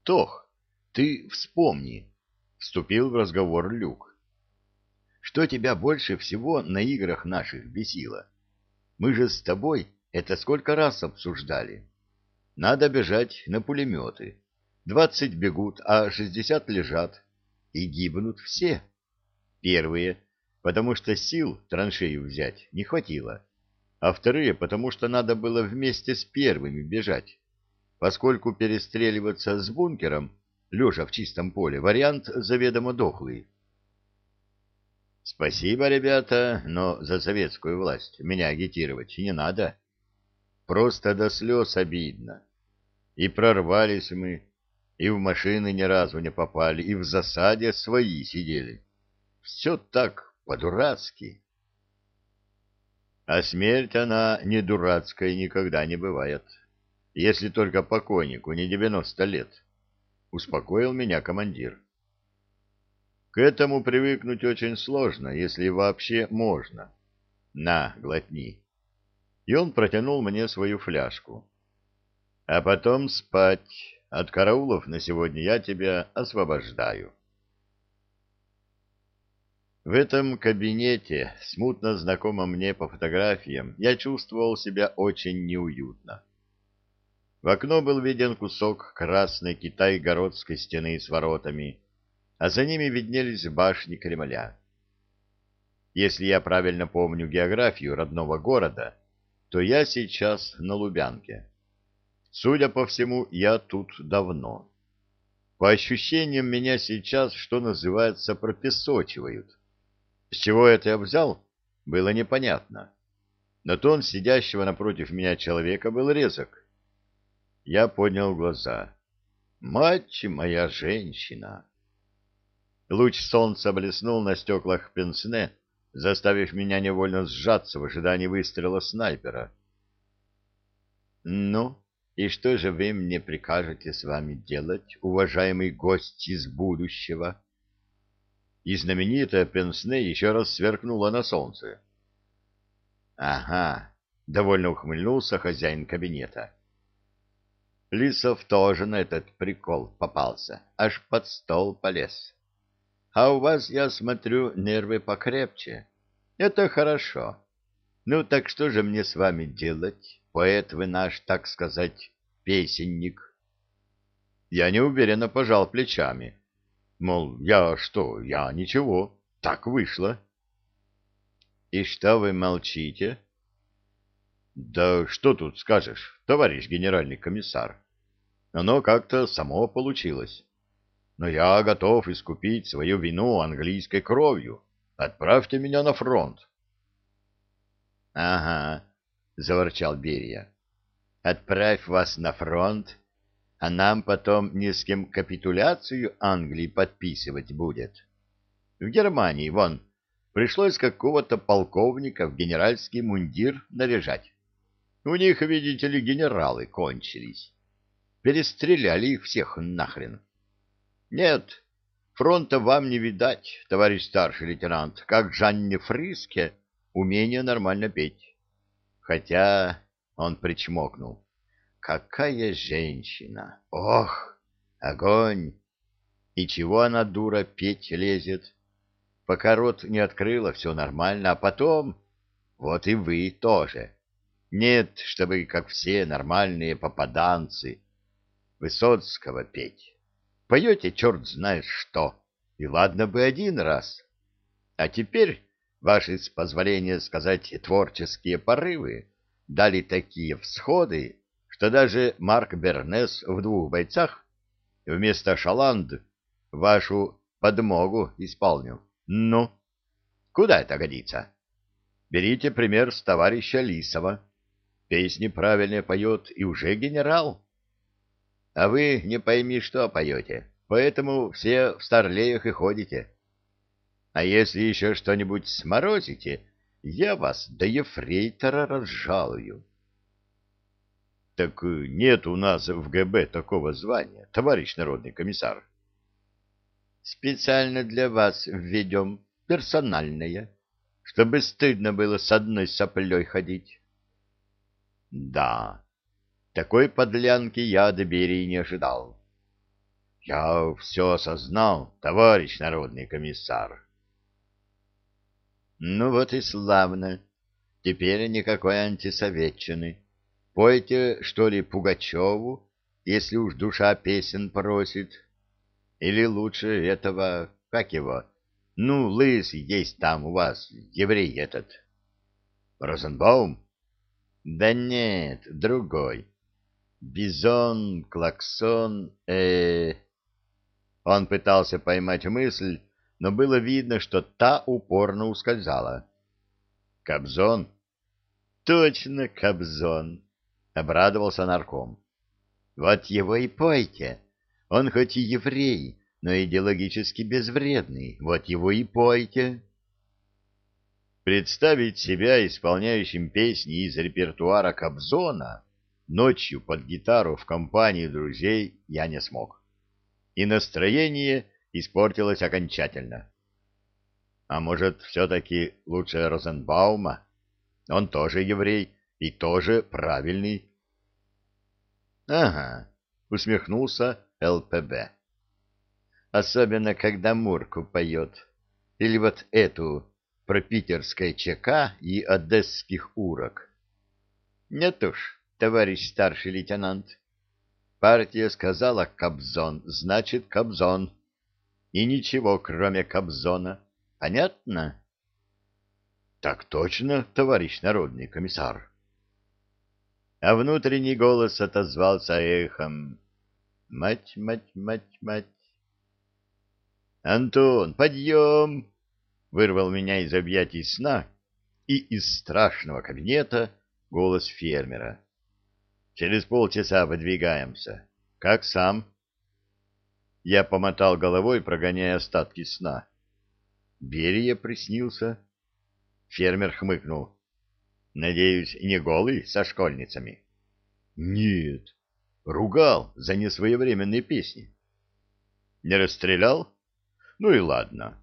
— Тох, ты вспомни, — вступил в разговор Люк. — Что тебя больше всего на играх наших бесило? Мы же с тобой это сколько раз обсуждали. Надо бежать на пулеметы. Двадцать бегут, а шестьдесят лежат. И гибнут все. Первые, потому что сил траншею взять не хватило. А вторые, потому что надо было вместе с первыми бежать. Поскольку перестреливаться с бункером, лежа в чистом поле, вариант заведомо дохлый. Спасибо, ребята, но за советскую власть меня агитировать не надо. Просто до слез обидно. И прорвались мы, и в машины ни разу не попали, и в засаде свои сидели. Все так по-дурацки. А смерть она не дурацкая никогда не бывает, если только покойнику не девяносто лет, — успокоил меня командир. К этому привыкнуть очень сложно, если вообще можно. На, глотни и он протянул мне свою фляжку. А потом спать. От караулов на сегодня я тебя освобождаю. В этом кабинете, смутно знакомом мне по фотографиям, я чувствовал себя очень неуютно. В окно был виден кусок красной китай-городской стены с воротами, а за ними виднелись башни Кремля. Если я правильно помню географию родного города, то я сейчас на Лубянке. Судя по всему, я тут давно. По ощущениям, меня сейчас, что называется, пропесочивают. С чего это я взял, было непонятно. Но тон сидящего напротив меня человека был резок. Я поднял глаза. «Мать моя женщина!» Луч солнца блеснул на стеклах пенсне, заставив меня невольно сжаться в ожидании выстрела снайпера. «Ну, и что же вы мне прикажете с вами делать, уважаемый гость из будущего?» И знаменитая пенсне еще раз сверкнула на солнце. «Ага», — довольно ухмыльнулся хозяин кабинета. Лисов тоже на этот прикол попался, аж под стол полез. А у вас, я смотрю, нервы покрепче. Это хорошо. Ну, так что же мне с вами делать, поэт вы наш, так сказать, песенник? Я неуверенно пожал плечами. Мол, я что, я ничего, так вышло. И что вы молчите? Да что тут скажешь, товарищ генеральный комиссар? Оно как-то само получилось но я готов искупить свою вину английской кровью. Отправьте меня на фронт. — Ага, — заворчал Берия. — Отправь вас на фронт, а нам потом ни с кем капитуляцию Англии подписывать будет. В Германии, вон, пришлось какого-то полковника в генеральский мундир наряжать. У них, видите ли, генералы кончились. Перестреляли их всех нахрен. Нет, фронта вам не видать, товарищ старший лейтенант, как Жанне Фриске умение нормально петь. Хотя он причмокнул. Какая женщина! Ох, огонь! И чего она, дура, петь лезет? Пока рот не открыла, все нормально, а потом... Вот и вы тоже. Нет, чтобы, как все нормальные попаданцы, Высоцкого петь. Поете черт знает что, и ладно бы один раз. А теперь ваши, с позволения сказать, творческие порывы дали такие всходы, что даже Марк Бернес в двух бойцах вместо шаланд вашу подмогу исполнил. Ну, куда это годится? Берите пример с товарища Лисова. Песни правильно поет и уже генерал а вы не пойми, что поете, поэтому все в старлеях и ходите. А если еще что-нибудь сморозите, я вас до ефрейтора разжалую. — Так нет у нас в ГБ такого звания, товарищ народный комиссар. — Специально для вас введем персональное, чтобы стыдно было с одной соплей ходить. — Да, такой подлянки я от Берии не ожидал. Я все осознал, товарищ народный комиссар. Ну вот и славно. Теперь никакой антисоветчины. Пойте, что ли, Пугачеву, если уж душа песен просит. Или лучше этого, как его, ну, лысый есть там у вас, еврей этот. Розенбаум? Да нет, другой. Бизон, клаксон, э, Он пытался поймать мысль, но было видно, что та упорно ускользала. Кобзон? Точно, Кобзон, обрадовался нарком. Вот его и пойте. Он хоть и еврей, но идеологически безвредный. Вот его и пойте. Представить себя исполняющим песни из репертуара Кобзона ночью под гитару в компании друзей я не смог. И настроение испортилось окончательно. А может, все-таки лучше Розенбаума? Он тоже еврей и тоже правильный. — Ага, — усмехнулся ЛПБ. — Особенно, когда Мурку поет. Или вот эту про питерское ЧК и одесских урок. Нет уж, товарищ старший лейтенант. Партия сказала «Кобзон», значит «Кобзон». И ничего, кроме Кобзона. Понятно? Так точно, товарищ народный комиссар. А внутренний голос отозвался эхом. Мать, мать, мать, мать. Антон, подъем! Вырвал меня из объятий сна и из страшного кабинета голос фермера. Через полчаса выдвигаемся. Как сам? Я помотал головой, прогоняя остатки сна. Берия приснился. Фермер хмыкнул. Надеюсь, не голый, со школьницами? Нет. Ругал за несвоевременные песни. Не расстрелял? Ну и ладно.